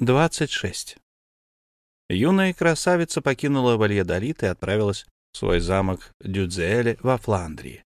26. Юная красавица покинула Вальядолит и отправилась в свой замок Дюдзеле во Фландрии.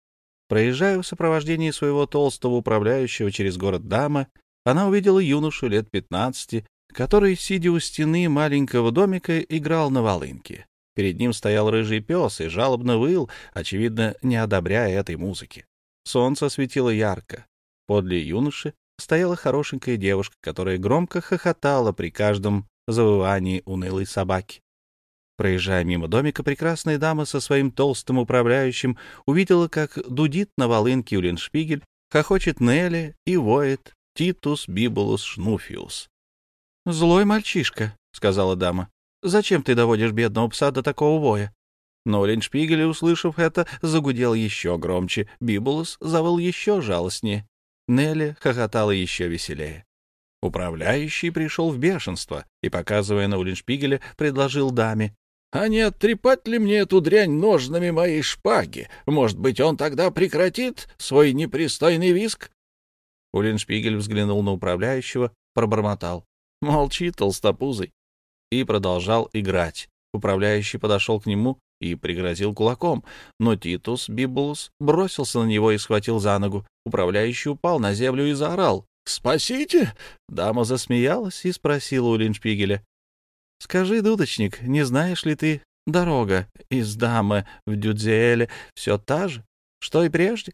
Проезжая в сопровождении своего толстого управляющего через город Дама, она увидела юношу лет 15, который, сидя у стены маленького домика, играл на волынке. Перед ним стоял рыжий пес и жалобно выл, очевидно, не одобряя этой музыки. Солнце светило ярко. Подле юноши стояла хорошенькая девушка, которая громко хохотала при каждом завывании унылой собаки. Проезжая мимо домика, прекрасная дама со своим толстым управляющим увидела, как дудит на волынке Улиншпигель, хохочет Нелли и воет Титус Бибулус Шнуфиус. — Злой мальчишка, — сказала дама. — Зачем ты доводишь бедного пса до такого воя? Но Улиншпигель, услышав это, загудел еще громче, Бибулус завыл еще жалостнее. Нелли хохотала еще веселее. Управляющий пришел в бешенство и, показывая на Улиншпигеля, предложил даме. — А не оттрепать ли мне эту дрянь ножными моей шпаги? Может быть, он тогда прекратит свой непристойный виск? Улиншпигель взглянул на управляющего, пробормотал. — Молчи, толстопузый. И продолжал играть. Управляющий подошел к нему и пригрозил кулаком, но Титус Бибулус бросился на него и схватил за ногу. Управляющий упал на землю и заорал. «Спасите!» Дама засмеялась и спросила у Линшпигеля. «Скажи, дудочник, не знаешь ли ты, дорога из дамы в Дюдзеэле все та же, что и прежде?»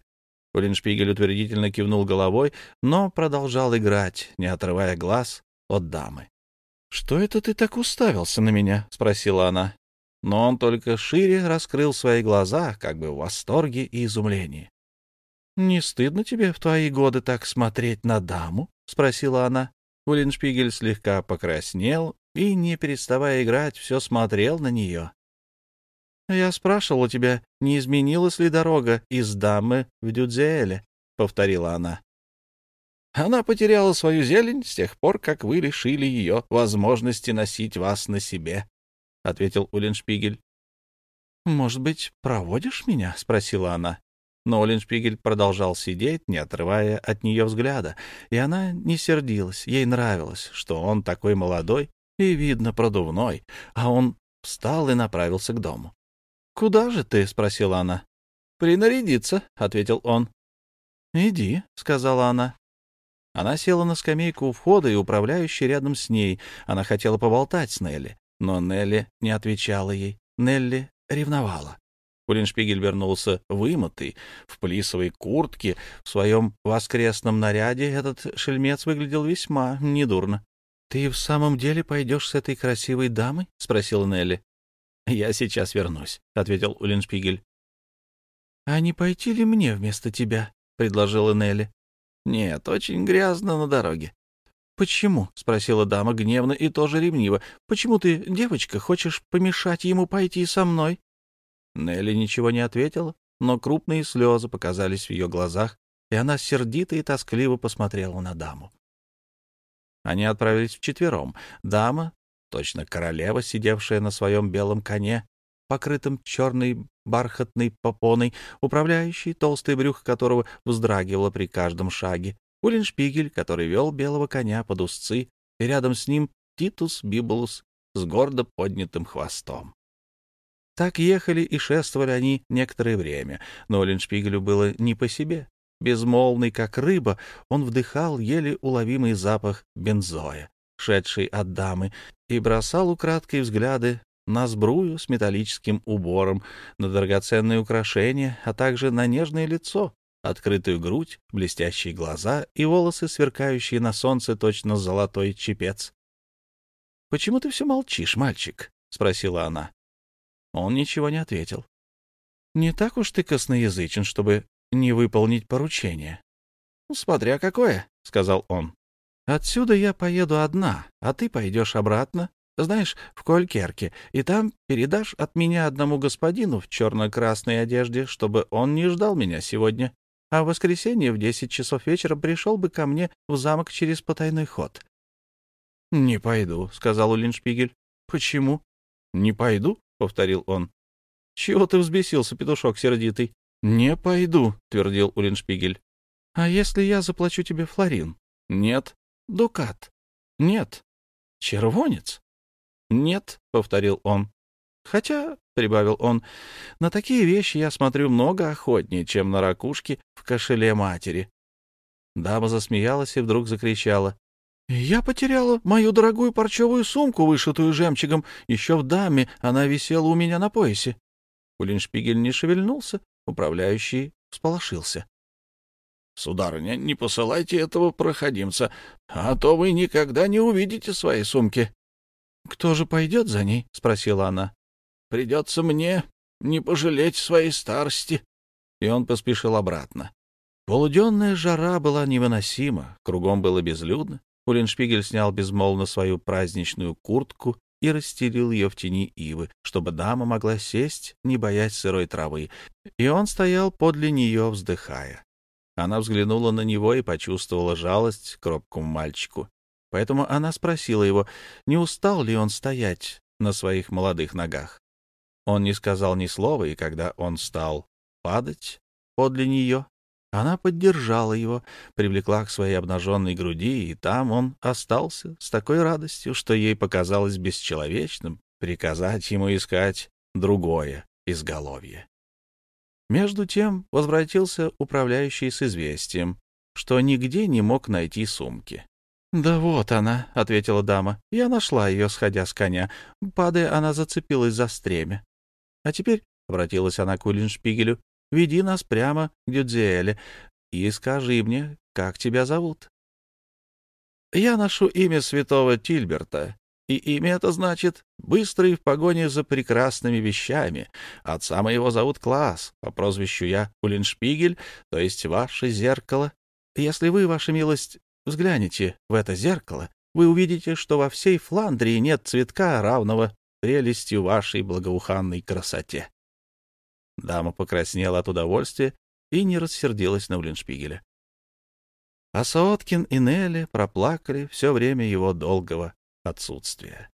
Улиншпигель утвердительно кивнул головой, но продолжал играть, не отрывая глаз от дамы. «Что это ты так уставился на меня?» — спросила она но он только шире раскрыл свои глаза, как бы в восторге и изумлении. — Не стыдно тебе в твои годы так смотреть на даму? — спросила она. Уллиншпигель слегка покраснел и, не переставая играть, все смотрел на нее. — Я спрашивал у тебя, не изменилась ли дорога из дамы в Дюдзеэле? — повторила она. — Она потеряла свою зелень с тех пор, как вы лишили ее возможности носить вас на себе, — ответил Уллиншпигель. «Может быть, проводишь меня?» — спросила она. Но Уллиншпигель продолжал сидеть, не отрывая от нее взгляда, и она не сердилась. Ей нравилось, что он такой молодой и, видно, продувной, а он встал и направился к дому. «Куда же ты?» — спросила она. «Принарядиться», — ответил он. «Иди», — сказала она. Она села на скамейку у входа, и управляющий рядом с ней. Она хотела поболтать с Нелли. Но Нелли не отвечала ей. Нелли ревновала. Улиншпигель вернулся вымытый, в плисовой куртке, в своем воскресном наряде. Этот шельмец выглядел весьма недурно. — Ты в самом деле пойдешь с этой красивой дамой? — спросила Нелли. — Я сейчас вернусь, — ответил Улиншпигель. — А не пойти ли мне вместо тебя? — предложила Нелли. — Нет, очень грязно на дороге. «Почему?» — спросила дама гневно и тоже ревниво. «Почему ты, девочка, хочешь помешать ему пойти со мной?» Нелли ничего не ответила, но крупные слезы показались в ее глазах, и она сердито и тоскливо посмотрела на даму. Они отправились вчетвером. Дама, точно королева, сидевшая на своем белом коне, покрытым черной бархатной попоной, управляющий, толстый брюх которого вздрагивало при каждом шаге, Уллиншпигель, который вел белого коня под узцы, и рядом с ним Титус Бибулус с гордо поднятым хвостом. Так ехали и шествовали они некоторое время, но Уллиншпигелю было не по себе. Безмолвный, как рыба, он вдыхал еле уловимый запах бензоя, шедший от дамы, и бросал украдкой взгляды на сбрую с металлическим убором, на драгоценные украшения, а также на нежное лицо, открытую грудь, блестящие глаза и волосы, сверкающие на солнце точно золотой чепец. — Почему ты все молчишь, мальчик? — спросила она. Он ничего не ответил. — Не так уж ты косноязычен, чтобы не выполнить поручение. — Смотря какое, — сказал он. — Отсюда я поеду одна, а ты пойдешь обратно, знаешь, в Колькерке, и там передашь от меня одному господину в черно-красной одежде, чтобы он не ждал меня сегодня а в воскресенье в десять часов вечера пришел бы ко мне в замок через потайной ход. — Не пойду, — сказал Улиншпигель. — Почему? — Не пойду, — повторил он. — Чего ты взбесился, петушок сердитый? — Не пойду, — твердил Улиншпигель. — А если я заплачу тебе флорин? — Нет. — Дукат? — Нет. Червонец? Нет, — повторил он. Хотя, — прибавил он, — на такие вещи я смотрю много охотнее, чем на ракушки в кошеле матери. Дама засмеялась и вдруг закричала. — Я потеряла мою дорогую парчевую сумку, вышитую жемчугом. Еще в даме она висела у меня на поясе. Улиншпигель не шевельнулся, управляющий всполошился. — Сударыня, не посылайте этого проходимца, а то вы никогда не увидите своей сумки. — Кто же пойдет за ней? — спросила она. — Придется мне не пожалеть своей старости. И он поспешил обратно. Полуденная жара была невыносима, кругом было безлюдно. Улиншпигель снял безмолвно свою праздничную куртку и расстелил ее в тени ивы, чтобы дама могла сесть, не боясь сырой травы, и он стоял подле нее, вздыхая. Она взглянула на него и почувствовала жалость к робкому мальчику. Поэтому она спросила его, не устал ли он стоять на своих молодых ногах. Он не сказал ни слова, и когда он стал падать подле нее, она поддержала его, привлекла к своей обнаженной груди, и там он остался с такой радостью, что ей показалось бесчеловечным приказать ему искать другое изголовье. Между тем возвратился управляющий с известием, что нигде не мог найти сумки. «Да вот она», — ответила дама. «Я нашла ее, сходя с коня. Падая, она зацепилась за стремя. А теперь, — обратилась она к Уллиншпигелю, Веди нас прямо к Дюдзиэле и скажи мне, как тебя зовут. Я ношу имя святого Тильберта, и имя это значит «быстрый в погоне за прекрасными вещами». Отца моего зовут Класс, по прозвищу я Улиншпигель, то есть ваше зеркало. Если вы, ваша милость, взглянете в это зеркало, вы увидите, что во всей Фландрии нет цветка, равного прелестью вашей благоуханной красоте. Дама покраснела от удовольствия и не рассердилась на Уллиншпигеля. А Сооткин и Нелли проплакали все время его долгого отсутствия.